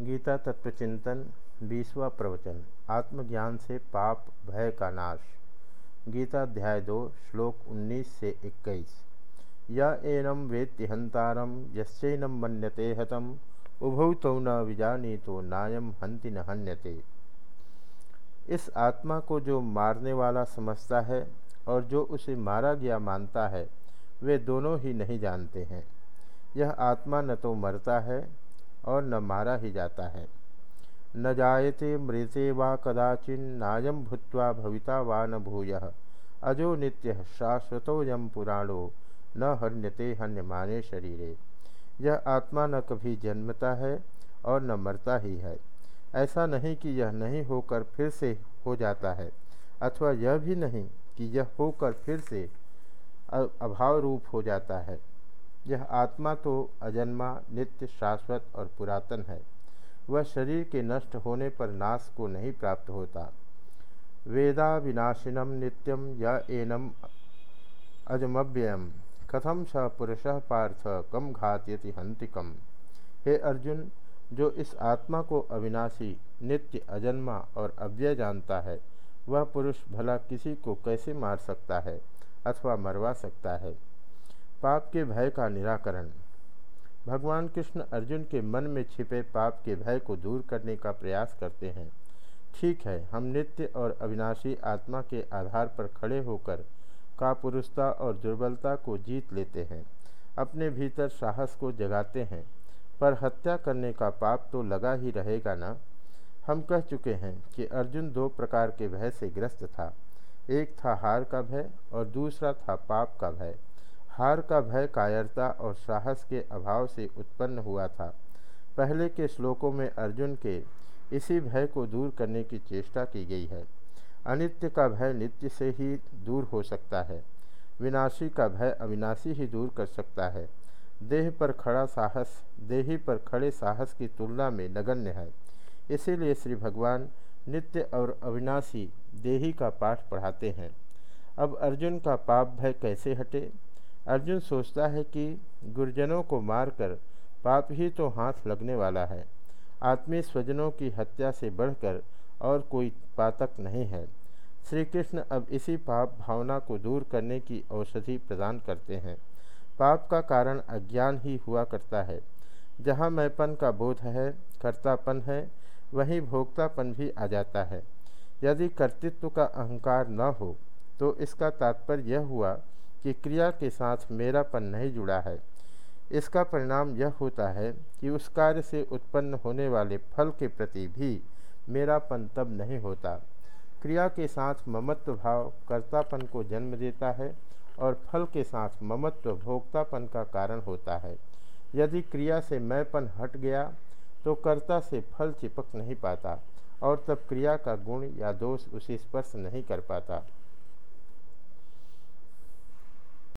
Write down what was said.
गीता तत्वचिंतन बीसवा प्रवचन, आत्मज्ञान से पाप, भय का नाश। गीता अध्याय दो, श्लोक 19 से 21 य एनम वेत्ति हंतारम यस्नम मन्यते हतम उभौ तो न विजानी तो नायम हंति न हन्यते। इस आत्मा को जो मारने वाला समझता है, और जो उसे मारा गया मानता है, वे दोनों ही नहीं जानते हैं। यह आत्मा न तो मरता है और न मारा ही जाता है। न जायते मृते वा कदाचिन नायम भूत्वा भविता वा न भूय। अजो नित्य शाश्वतोयम पुराणो, न हन्यते हन्यमाने शरीरे। यह आत्मा न कभी जन्मता है और न मरता ही है। ऐसा नहीं कि यह नहीं होकर फिर से हो जाता है, अथवा यह भी नहीं कि यह होकर फिर से अभाव रूप हो जाता है। यह आत्मा तो अजन्मा, नित्य, शाश्वत और पुरातन है। वह शरीर के नष्ट होने पर नाश को नहीं प्राप्त होता। वेदा विनाशिनम नित्यम या एनम अजमव्ययम। कथम स पुरुष पार्थ कम घातयति हंतिकम हे अर्जुन, जो इस आत्मा को अविनाशी, नित्य, अजन्मा और अव्यय जानता है, वह पुरुष भला किसी को कैसे मार सकता है अथवा मरवा सकता है? पाप के भय का निराकरण। भगवान कृष्ण अर्जुन के मन में छिपे पाप के भय को दूर करने का प्रयास करते हैं। ठीक है, हम नित्य और अविनाशी आत्मा के आधार पर खड़े होकर कापुरुषता और दुर्बलता को जीत लेते हैं। अपने भीतर साहस को जगाते हैं, पर हत्या करने का पाप तो लगा ही रहेगा ना? हम कह चुके हैं कि अर्जुन दो प्रकार के भय से ग्रस्त था। एक था हार का भय और दूसरा था पाप का भय। हार का भय, कायरता और साहस के अभाव से उत्पन्न हुआ था। पहले के श्लोकों में अर्जुन के इसी भय को दूर करने की चेष्टा की गई है। अनित्य का भय नित्य से ही दूर हो सकता है। विनाशी का भय अविनाशी ही दूर कर सकता है। देह पर खड़ा साहस, देही पर खड़े साहस की तुलना में नगण्य है। इसीलिए श्री भगवान नित्य और अविनाशी देही का पाठ पढ़ाते हैं। अब अर्जुन का पाप भय कैसे हटे? अर्जुन सोचता है कि गुरजनों को मारकर पाप ही तो हाथ लगने वाला है। आत्मीय स्वजनों की हत्या से बढ़कर और कोई पातक नहीं है। श्री कृष्ण अब इसी पाप भावना को दूर करने की औषधि प्रदान करते हैं। पाप का कारण अज्ञान ही हुआ करता है। जहाँ मैंपन का बोध है, कर्तापन है, वहीं भोक्तापन भी आ जाता है। यदि कर्तृत्व का अहंकार न हो तो इसका तात्पर्य यह हुआ कि क्रिया के साथ मेरापन नहीं जुड़ा है। इसका परिणाम यह होता है कि उस कार्य से उत्पन्न होने वाले फल के प्रति भी मेरापन तब नहीं होता। क्रिया के साथ ममत्व भाव कर्तापन को जन्म देता है और फल के साथ ममत्व भोक्तापन का कारण होता है। यदि क्रिया से मैंपन हट गया तो कर्ता से फल चिपक नहीं पाता और तब क्रिया का गुण या दोष उसे स्पर्श नहीं कर पाता।